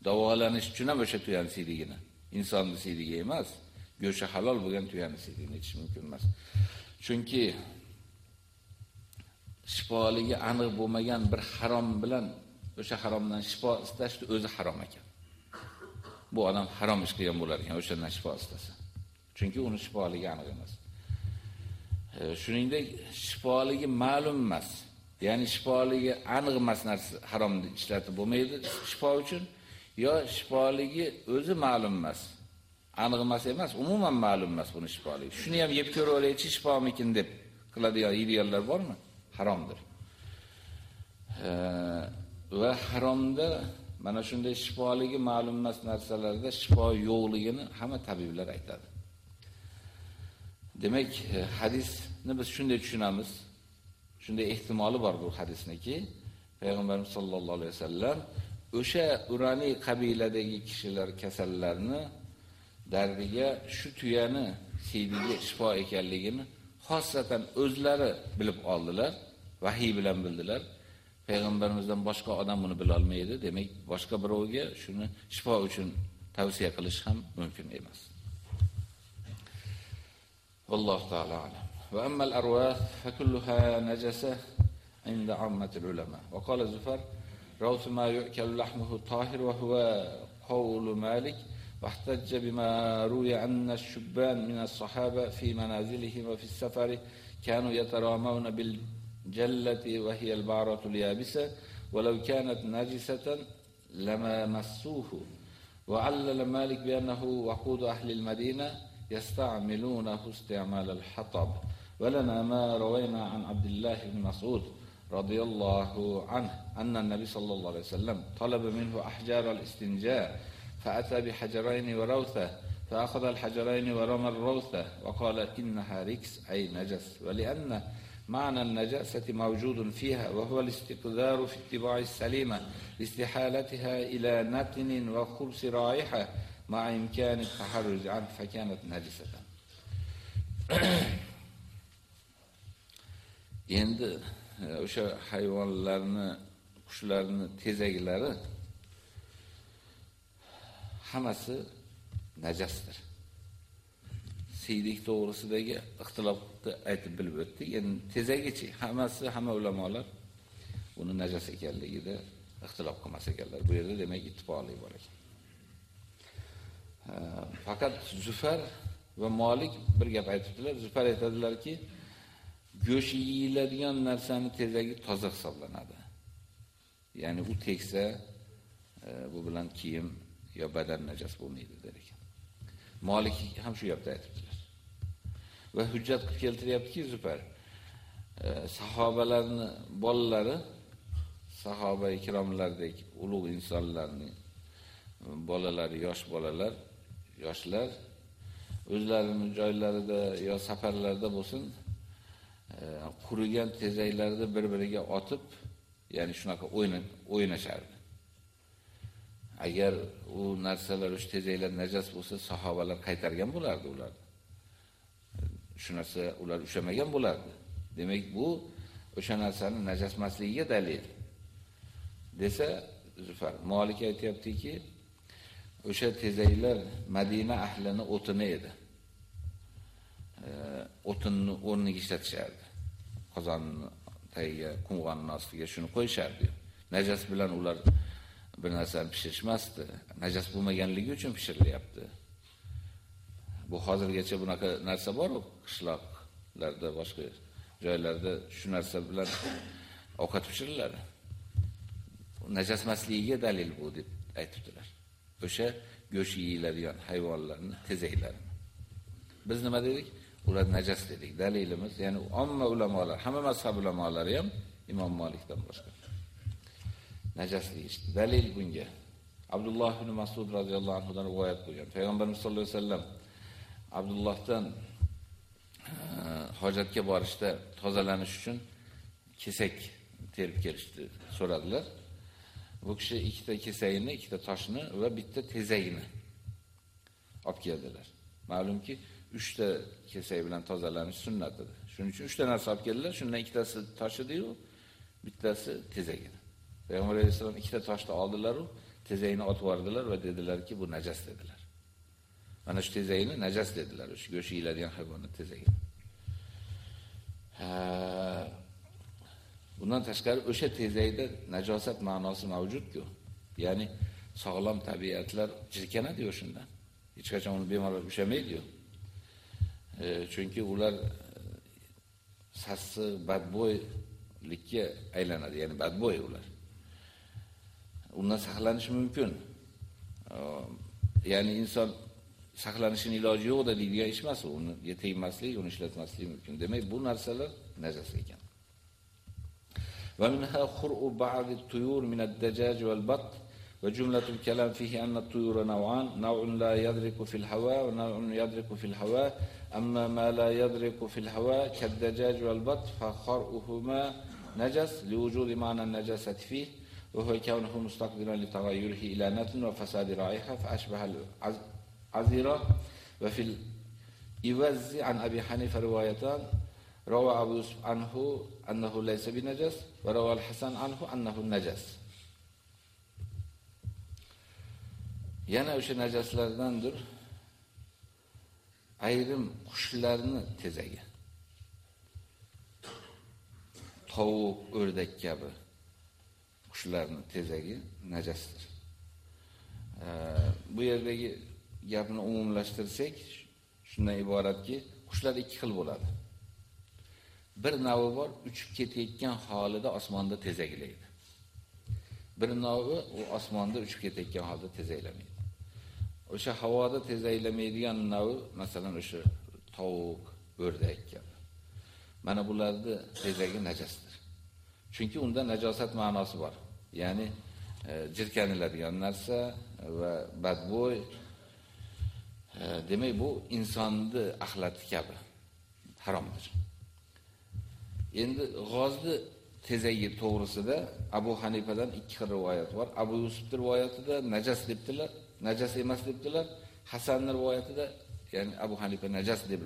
Davolanish uchun ham o'sha tuyani siydigini, insonni siydigi emas, go'shi halol bo'lgan tuyani siydigini ichish mumkin emas. Chunki shifoligi aniq bo'lmagan bir harom bilan o'sha haromdan shifo istashni o'zi harom ekan. Bu odam harom ish qilgan bo'lar ekan o'shandan shifo istasa. Chunki uni shifoligi aniq emas. E, shuningdek, shifoligi ma'lum emas. Ya'ni shifoligi aniq emas narsa haromni ishlatib bo'lmaydi shifo uchun yo shifoligi o'zi ma'lum emas. Aniq emas emas, umuman ma'lum emas buni shifoligi. Shuni ham yeb ko'raveraychi shifomikin deb qiladigan yeydiganlar bormi? Haromdir. va haromda mana shunday shifoligi ma'lum emas narsalarda shifo yo'qligini hamma tabiblar aytadi. Demak, e, hadisni biz shunday tushunamiz. Shunday ehtimoli bor bu hadisniki, payg'ambarimiz sollallohu alayhi vasallam o'sha uraniy qabiladagi kishilar kasallarni dardiga shu tuyani hidiga shifo ekanligini xosatan o'zlari bilib oldilar, vahiy bilan bildilar. Payg'ambarimizdan boshqa odam buni bila olmaydi. Demak, boshqa birovga shuni shifo uchun tavsiya qilish ham mumkin emas. Alloh taolo alam. Va ammal arwah fa kulluha najasa inda ammatul ulama. Va qala Zufar روث ما يؤكل لحمه طاهر وهو قول مالك واحتج بما روي أن الشبان من الصحابة في منازلهم وفي السفر كانوا يترامون بالجلة وهي البعرة اليابسة ولو كانت نجسة لما مسوه. وعلل مالك بأنه وقود أهل المدينة يستعملونه استعمال الحطب. ولنا ما روينا عن عبد الله بن مسعود. رضي الله عنه أن النبي صلى الله عليه وسلم طلب منه أحجار الاستنجاء فأتى بحجرين وروثة فأخذ الحجرين ورمى الروثة وقال إنها ركس أي نجس ولأن معنى النجاسة موجود فيها وهو الاستقدار في اتباع السليمة لاستحالتها إلى نتن وخبث رائحة مع إمكان التحرز عنه فكانت نجسة Endi e, o'sha hayvonlarni, qushlarni tezaklari hammasi najasdir. Siydik to'g'risidagi ixtilofni aytib bilib o'tdik. Endi tezagichi hammasi hamma ulamolar uni najas ekanligida ixtilof qilmas ekanlar. Bu yerda demak ittifoqli bor ekan. Faqat Zufar va Malik bir gap aytibdilar. Zufar aytadilarki, go'shi yeyiladigan narsani tezagi toza hisoblanadi. Ya'ni u teksa e, bu bilan kiyim yo badan najas bo'lmaydi der ekan. Malik ham shu gapni aytibdilar. Va hujjat qilib keltiryaptiki, Zufar e, sahobalarni bolalari sahoba ikromlardek ulug' insonlarning bolalari, yosh bolalar, yoshlar o'zlarining joylarida yo safarlarda bo'lsin, Э, qurigan tezaklarni bir-biriga otib, ya'ni shunaqa o'yin o'ynashardi. Agar u narsalar o'sha tezaklar najas bo'lsa, sahobalar qaytargan bo'lardi ularni. Shu narsa ular ushamagan bo'lardi. Demak, bu o'sha narsaning najasmasligiga dalil. desa, Zufar Malik aytayaptiki, o'sha tezaklar Madina ahlini o'tini edi. O'tinni o'rniga ishlatishardi. Qozonni tagiga, qumg'onning ostiga shuni qo'yishardi. Najas bilan ular bir narsani pishirishmasdi. Najas bo'lmaganligi uchun pishirilyapti. Bu hozirgacha bunaqa narsa bor-ku, qishloqlarda, boshqa joylarda shu narsa bilan ovqat pishiriladi. Najasmasligiga dalil bu deb aytibdilar. O'sha go'sht yeyiladigan hayvonlarni tezaklari. Biz nima dedik? Ular najas dedik. Dalilimiz, ya'ni omma ulamolar, hamma mazhab ulamolari ham Imom Malikdan boshqa. najaslik ishdi. Dalil bunga. Abdulloh ibn Mas'ud radhiyallohu anhu dan rivoyat bo'lgan. Payg'ambarimiz sollallohu alayhi vasallam Abdullohdan e, hojatga borishda tozalanish uchun kesak terib kelishdi, so'radilar. Bu kishi ikkita kesakni, ikkita toshni va bitta tezagini olib keldilar. Ma'lumki, 3 ta kesak bilan tozalanish sunnatidir. Shuning uchun 3 ta narsa olib keldilar, shundan ikkitasi tosh edi-yu, bittasi tezagini. edi. Payg'ambar alayhisalom ikkita toshni oldilar-u, tezagini otib yubordilar va dedilarki, bu najas dedilar. Mana shu tezagini najas dedilar, shu go'sht yeyiladigan hayvonning tezagi. Bundan tashqari o'sha tezakda najosat ma'nosi mavjud-ku. Ya'ni sog'lom tabiatlar jirkanadi-yu shundan. Hech qachon uni bemalol ushamaydi-yu. E, chunki ular e, sassiq badbo'ylikka aylanadi, ya'ni badbo'y ular. Undan saqlanish mumkin. Ya'ni inson saqlanishining iloji yo'q deydigan ish emas. Uni tegmaslik, uni ishlatmaslik mumkin. Demak, bu narsalar najas ekan. Va minha khur'u ba'd at-tuyur min ad-dajaj wal-bat وجملة الكلام فيه أن الطيور نوعان نوع لا يدرك في الهواء ونوع يدرك في الهواء. أما ما لا يدرك في الهواء كالدجاج والبط فخرؤهما نجس لوجود معنى النجاسة فيه وهو كونه مستقبلا لتغيره إلى نتن وفساد رائحة فأشبه العذرة وفي الإوز عن أبي حنيفة روايتان روى أبو يوسف عنه أنه ليس بنجس وروى الحسن عنه أنه نجس. Yana o'sha najaslardandir ayrim qushlarni tezagi. Tovuq, o'rdak kabi qushlarni tezagi najasdir. Bu yerdagi gapni umumlashtirsak, shundan iboratki, qushlar ikki xil bo'ladi. Bir navi bor, uchib ketayotgan holida osmonda tezaglaydi. Bir navi u osmonda uchib ketayotgan holda tezaylamaydi. O'sha havoda tezaylamaydigan navi, masalan, o'sha tovuq, o'rdak kabi. Mana bularni tezagi najosdir. Chunki unda najosat ma'nosi bor. Ya'ni e, jirkaniladigan narsa va badbo'y e, demak bu insonni axlati kabi haromdir. Endi g'ozni tezagi to'g'risida Abu Hanifadan ikki xil rivoyat bor. Abu Yusuf rivoyatida najas debdilar, najas emas debdilar. Hasanning rivoyatida, ya'ni Abu Hanifa najas deb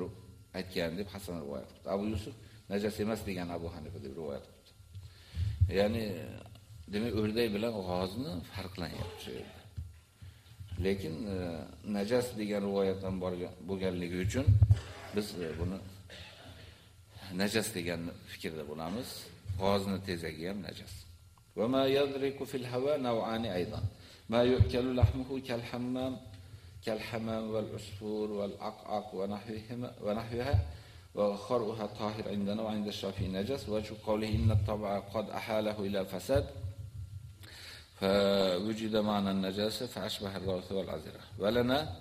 aytgan deb Hasan rivoyat qildi. Abu Yusuf najas emas degan Abu Hanifa deb rivoyat qildi. Ya'ni demak o'rdak bilan g'ozni farqlanyapti shu yerda. Lekin e, najas degan rivoyatdan bo'lganligi uchun biz e, buni najas degan fikrda bo'lamiz. G'ozni tezagi ham najas. Va ma yadriku fil hawa naw'ani aydan. ما يؤكل لحمه كالحمام كالحمام والعصفور والعقعق ونحوهما ونحوها وخرؤها طاهر عندنا وعند الشافعي نجس. وجه قوله إن الطبع قد أحاله إلى الفساد. فوجد معنى النجاسة فأشبه الروث والعذرة. ولنا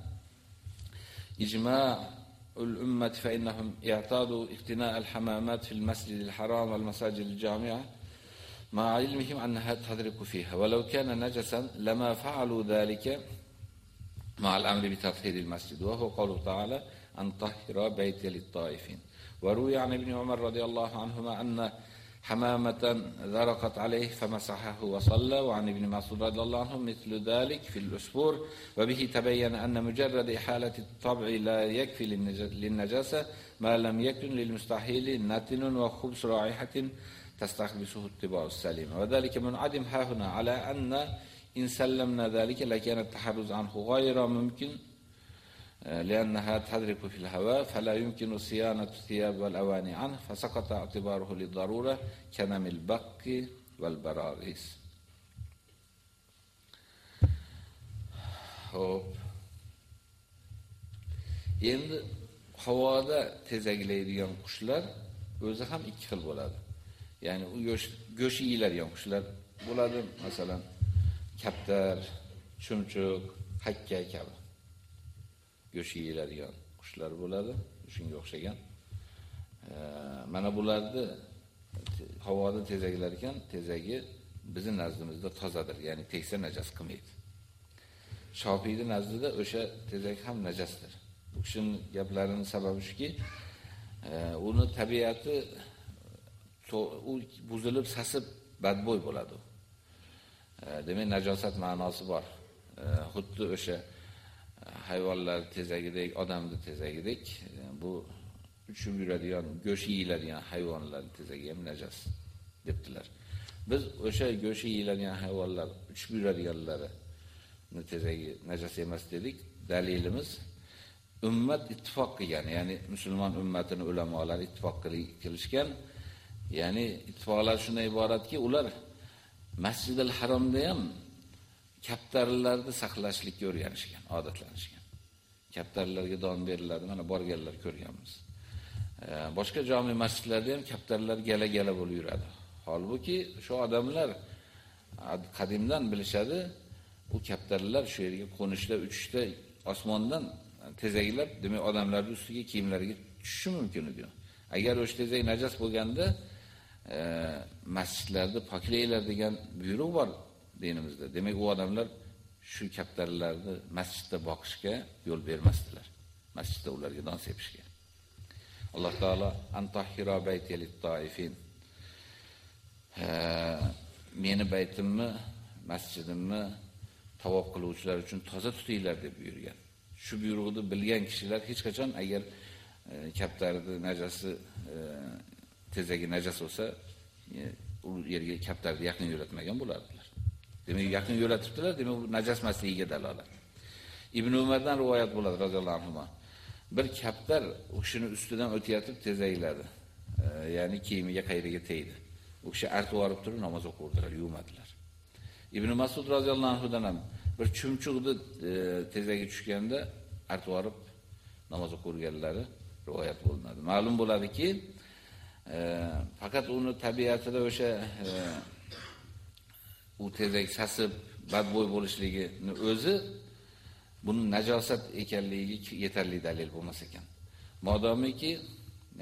إجماع الأمة فإنهم اعتادوا اقتناء الحمامات في المسجد الحرام والمساجد الجامعة. مع علمهم أنها تدرك فيها. ولو كان نجسا لما فعلوا ذلك مع الأمر بتطهير المسجد. وهو قوله تعالى أن طهر بيت للطائفين. وروي عن ابن عمر رضي الله عنهما أن حمامة ذرقت عليه فمسحه وصلى. وعن ابن مسعود رضي الله عنه مثل ذلك في الأسبور وبه تبين أن مجرد إحالة الطبع لا يكفي للنجاسة ما لم يكن للمستحيل نتن وخبز رائحة تستخلصه اتباع السليم وذلك منعدم ها هنا على أن in sallamna zalika lakana taharruz anhu ghayra mumkin لأنها تدرك في الهواء فلا يمكن صيانة الثياب والأواني عنه فسقط اعتباره للضرورة كنم البق والبراغيث Xo'p. Endi havoda tezaklaydigan qushlar o'zi ham ikki xil bo'ladi. Ya'ni u go'sht go'sht yeyiladigan qushlar bo'ladi, masalan, kaptar, chumchuq, hakka kabi. Go'sht yeyiladigan qushlar bo'ladi, shunga o'xshagan. Mana bularni havoda tezaklar ekan, tezagi bizning nazdimizda tozadir, ya'ni teksa najas qilmaydi. Shofiyning nazdida o'sha tezak ham najasdir. Bu kishining gaplarining sababi shuki, e, uni tabiati u buzilib, sasib badbo'y bo'ladi. E, demak, najosat ma'nosi bor. E, xuddi o'sha e, hayvonlar tezagidek, odamni tezagidek bu uchib yuradigan, go'sh yeyiladigan hayvonlar tezagi ham najos debdilar. Biz o'sha go'sh yeyiladigan hayvonlar uchib yuradiganlari tezagi najos emas dedik. Dalilimiz ummat ittifoq qilgan, ya'ni musulmon ummatini ulamolar ittifoq qilishgan. Ya'ni ittifoqlar shunday iboratki, ular Masjidil Haromda ham kaptarlarni saqlashlikka o'rganishgan, odatlanishgan. Kaptarlarga don beriladi, mana borganlar ko'rganmiz. boshqa jami masjidlarda ham kaptarlar gala-gala bo'lib yuradi. Holbuki shu odamlar qadimdan bilishadi, bu kaptarlar shu yerga qo'nishda, uchishda osmondan tezaklab, demak odamlarning ustiga kiyimlariga tushishi mumkin edi. Agar o'sha tezak najas bo'lganda, e, masjidlarda poklanglar degan buyruq bor dinimizda. Demak, u odamlar shu kaptarlarni masjidda boqishga yo'l bermasdilar. Masjidda ularga don sepishga. Alloh taolo antahira bayti lit-toifin. Meni baytimni, masjidimni tavob qiluvchilar uchun toza tutinglar deb buyurgan. Shu buyruqni bilgan kishilar hech qachon agar e, kaptarni najasi e, tezagi najas bo'lsa, e, u yerga kaptarni yaqin yo'latmagan bo'lardilar. Demak, yaqin yo'latibdilar, demak bu najas emasligiga dalolat. Ibn Umardan rivoyat bo'ladi roziyallohu anhu. Bir kaptar o'shini ustidan o'tayotib tezakladi. E, ya'ni kiyimiga qayriga tegdi. U kishi artib olib turib namoz o'qirdilar, yuvmadilar. Ibn Mas'ud roziyallohu anhudan ham bir chumchuqni e, tezagi tushganda artib olib namoz o'qirganlari rivoyat bo'linadi. Ma'lum bo'ladiki, e, faqat uni tabiatida o'sha e, u tezak sasib badbo'y bo'lishligini o'zi buni najosat ekanligiga yetarli dalil bo'lmas ekan. Modomiki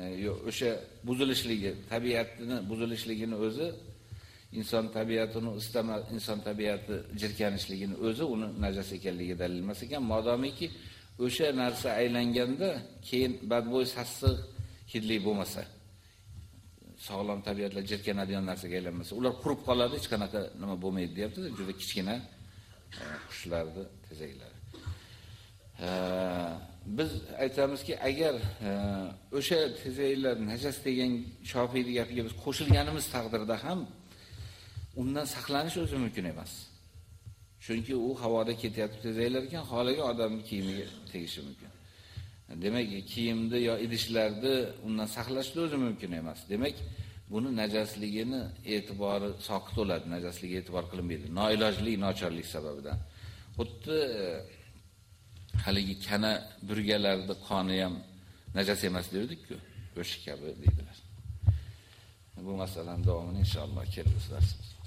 e, o'sha buzilishligi, tabiatini buzilishligini o'zi inson tabiatini istama, inson tabiati jirkanishligini o'zi uni najos ekanligi dalil emas ekan. Modomiki o'sha narsa aylanganda keyin badbo'y sassiq hidli bo'lmasa, sog'lom tabiatlar jirkanadigan narsaga aylanmasa, ular qurib qoladi, hech qanaqa nima bo'lmaydi deyapti, juda kichkina e, qushlarni tezaklari. E, biz aytamizki, agar e, o'sha tezaklar najas degan Shofiyning gapiga biz qo'shilganimiz taqdirda ham undan saqlanish o'zi mumkin emas. Chunki u havoda ketyapti tezaklar ekan, xolaga odamning kiyimiga tegishi mumkin. Demak, kiyimni yo idishlarni undan saqlash o'zi mumkin emas. Demak, buni najasligini e'tibori soqit bo'ladi, najasligiga e'tibor qilinmaydi. Noilojlik, nochorlik sababidan. Xuddi e, haligi kana burgalarni qoni ham najas emas derdik-ku, o'sha kabi deydilar. Bu masalani davomini inshaalloh kelgusi darsimiz